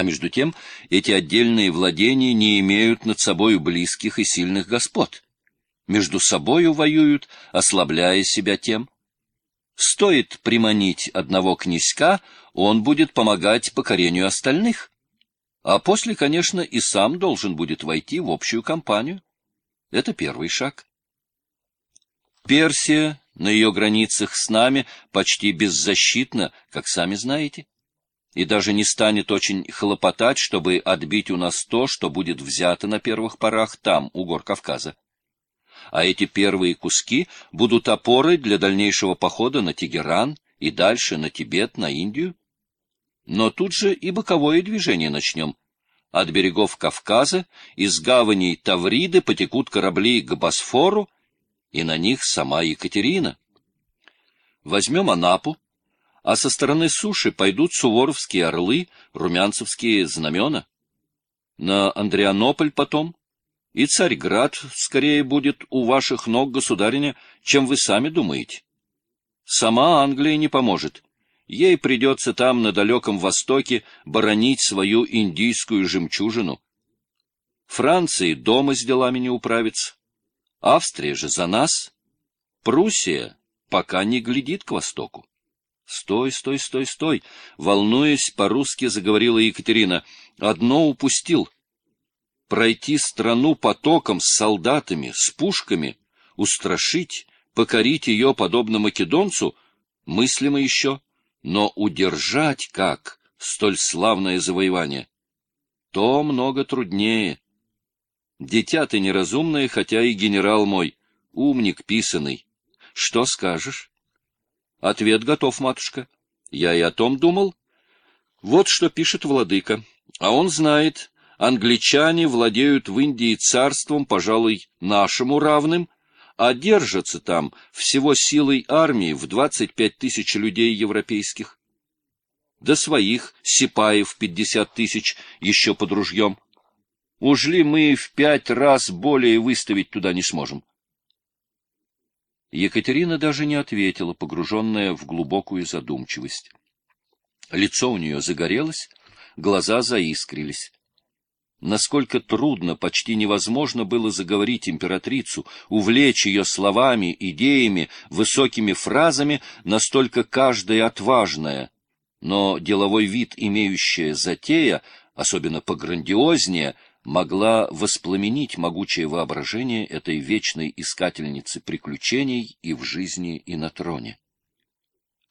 А между тем эти отдельные владения не имеют над собою близких и сильных господ. Между собою воюют, ослабляя себя тем. Стоит приманить одного князька, он будет помогать покорению остальных. А после, конечно, и сам должен будет войти в общую кампанию. Это первый шаг. Персия на ее границах с нами почти беззащитна, как сами знаете и даже не станет очень хлопотать, чтобы отбить у нас то, что будет взято на первых порах там, у гор Кавказа. А эти первые куски будут опорой для дальнейшего похода на Тегеран и дальше на Тибет, на Индию. Но тут же и боковое движение начнем. От берегов Кавказа из гаваней Тавриды потекут корабли к Босфору, и на них сама Екатерина. Возьмем Анапу, а со стороны суши пойдут суворовские орлы, румянцевские знамена. На Андрианополь потом. И Царьград скорее будет у ваших ног, государиня, чем вы сами думаете. Сама Англия не поможет. Ей придется там, на далеком востоке, боронить свою индийскую жемчужину. Франции дома с делами не управится. Австрия же за нас. Пруссия пока не глядит к востоку. «Стой, стой, стой, стой!» — волнуясь, по-русски заговорила Екатерина. «Одно упустил. Пройти страну потоком с солдатами, с пушками, устрашить, покорить ее, подобно македонцу, мыслимо еще, но удержать как столь славное завоевание? То много труднее. Дитя ты неразумное, хотя и генерал мой, умник писанный. Что скажешь?» Ответ готов, матушка. Я и о том думал. Вот что пишет владыка. А он знает, англичане владеют в Индии царством, пожалуй, нашему равным, а держатся там всего силой армии в 25 тысяч людей европейских. До своих сипаев 50 тысяч еще под ружьем. Уж ли мы в пять раз более выставить туда не сможем? Екатерина даже не ответила, погруженная в глубокую задумчивость. Лицо у нее загорелось, глаза заискрились. Насколько трудно, почти невозможно было заговорить императрицу, увлечь ее словами, идеями, высокими фразами, настолько каждая отважная. Но деловой вид, имеющая затея, особенно пограндиознее, могла воспламенить могучее воображение этой вечной искательницы приключений и в жизни, и на троне.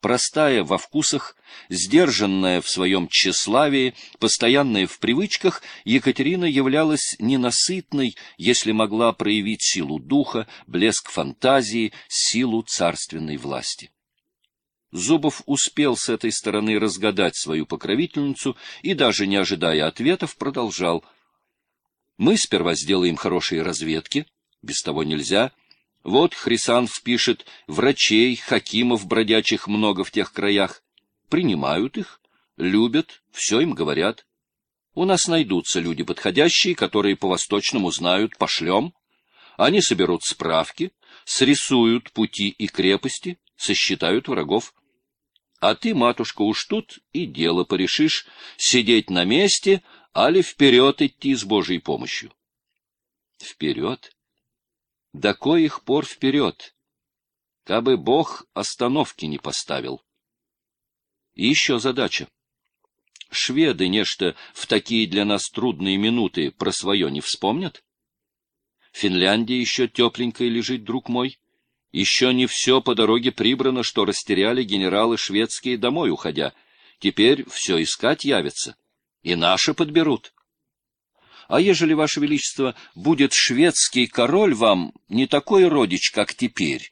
Простая во вкусах, сдержанная в своем тщеславии, постоянная в привычках, Екатерина являлась ненасытной, если могла проявить силу духа, блеск фантазии, силу царственной власти. Зубов успел с этой стороны разгадать свою покровительницу и, даже не ожидая ответов, продолжал — мы сперва сделаем хорошие разведки, без того нельзя. Вот Хрисанф пишет, врачей, хакимов бродячих много в тех краях. Принимают их, любят, все им говорят. У нас найдутся люди подходящие, которые по-восточному знают, пошлем. Они соберут справки, срисуют пути и крепости, сосчитают врагов. А ты, матушка, уж тут и дело порешишь, сидеть на месте — али вперед идти с Божьей помощью? Вперед? До коих пор вперед? Кабы Бог остановки не поставил. И еще задача. Шведы нечто в такие для нас трудные минуты про свое не вспомнят? Финляндия еще тепленькая лежит, друг мой. Еще не все по дороге прибрано, что растеряли генералы шведские домой уходя. Теперь все искать явится и наши подберут. А ежели, Ваше Величество, будет шведский король вам не такой родич, как теперь,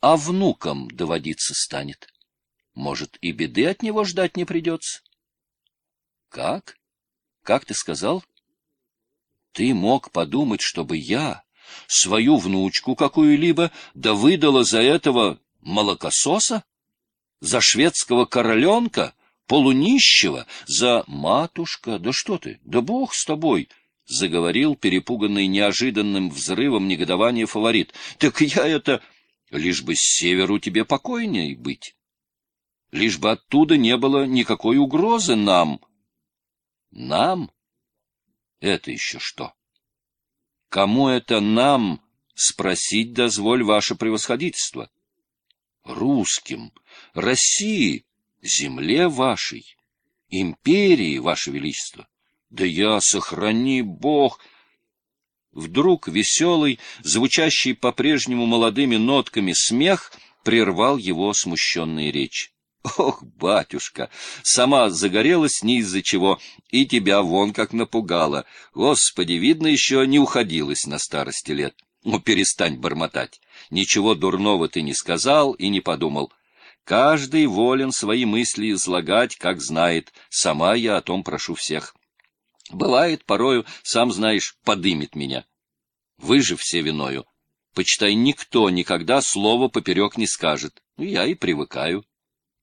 а внуком доводиться станет, может, и беды от него ждать не придется? Как? Как ты сказал? Ты мог подумать, чтобы я свою внучку какую-либо да выдала за этого молокососа? За шведского короленка? Полунищего за матушка, да что ты, да бог с тобой, — заговорил перепуганный неожиданным взрывом негодования фаворит. — Так я это... Лишь бы с северу тебе покойней быть. Лишь бы оттуда не было никакой угрозы нам. Нам? Это еще что? Кому это нам спросить дозволь ваше превосходительство? Русским, России, земле вашей, империи, ваше величество. Да я, сохрани Бог! Вдруг веселый, звучащий по-прежнему молодыми нотками смех прервал его смущенные речи. Ох, батюшка, сама загорелась ни из-за чего, и тебя вон как напугала. Господи, видно, еще не уходилась на старости лет. Ну, перестань бормотать. Ничего дурного ты не сказал и не подумал. Каждый волен свои мысли излагать, как знает. Сама я о том прошу всех. Бывает, порою, сам знаешь, подымет меня. Вы же все виною. Почитай, никто никогда слова поперек не скажет. Ну, я и привыкаю.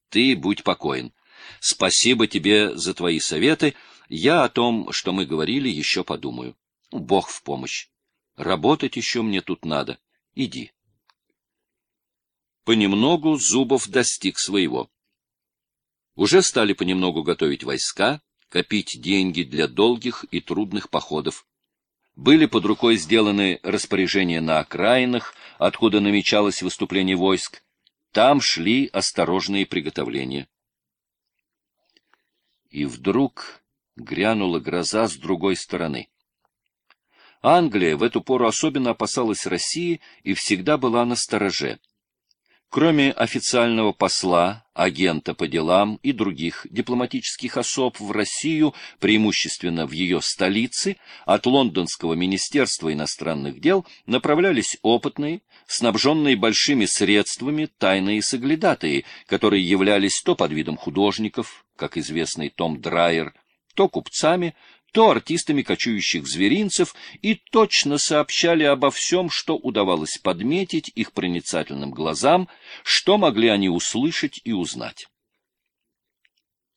Ты будь покоен. Спасибо тебе за твои советы. Я о том, что мы говорили, еще подумаю. Бог в помощь. Работать еще мне тут надо. Иди. Понемногу Зубов достиг своего. Уже стали понемногу готовить войска, копить деньги для долгих и трудных походов. Были под рукой сделаны распоряжения на окраинах, откуда намечалось выступление войск. Там шли осторожные приготовления. И вдруг грянула гроза с другой стороны. Англия в эту пору особенно опасалась России и всегда была на стороже. Кроме официального посла, агента по делам и других дипломатических особ в Россию, преимущественно в ее столице, от Лондонского министерства иностранных дел направлялись опытные, снабженные большими средствами тайные соглядатые, которые являлись то под видом художников, как известный Том Драйер, то купцами, то артистами кочующих зверинцев и точно сообщали обо всем, что удавалось подметить их проницательным глазам, что могли они услышать и узнать.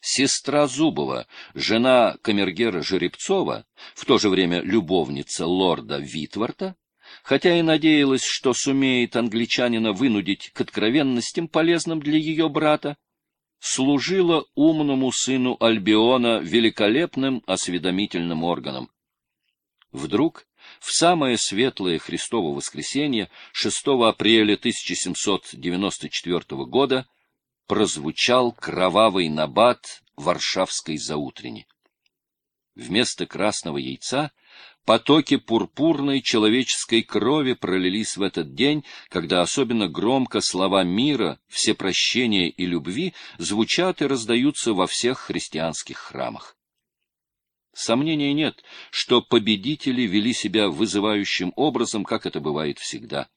Сестра Зубова, жена камергера Жеребцова, в то же время любовница лорда Витворта, хотя и надеялась, что сумеет англичанина вынудить к откровенностям, полезным для ее брата, служила умному сыну Альбиона великолепным осведомительным органом. Вдруг, в самое светлое Христово воскресенье 6 апреля 1794 года, прозвучал кровавый набат Варшавской заутрени. Вместо красного яйца — Потоки пурпурной человеческой крови пролились в этот день, когда особенно громко слова мира, всепрощения и любви звучат и раздаются во всех христианских храмах. Сомнения нет, что победители вели себя вызывающим образом, как это бывает всегда.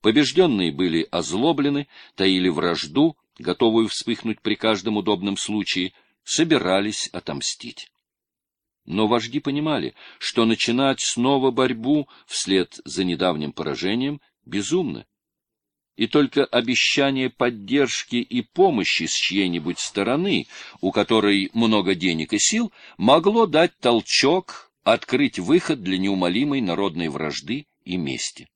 Побежденные были озлоблены, таили вражду, готовую вспыхнуть при каждом удобном случае, собирались отомстить. Но вожди понимали, что начинать снова борьбу вслед за недавним поражением безумно. И только обещание поддержки и помощи с чьей-нибудь стороны, у которой много денег и сил, могло дать толчок, открыть выход для неумолимой народной вражды и мести.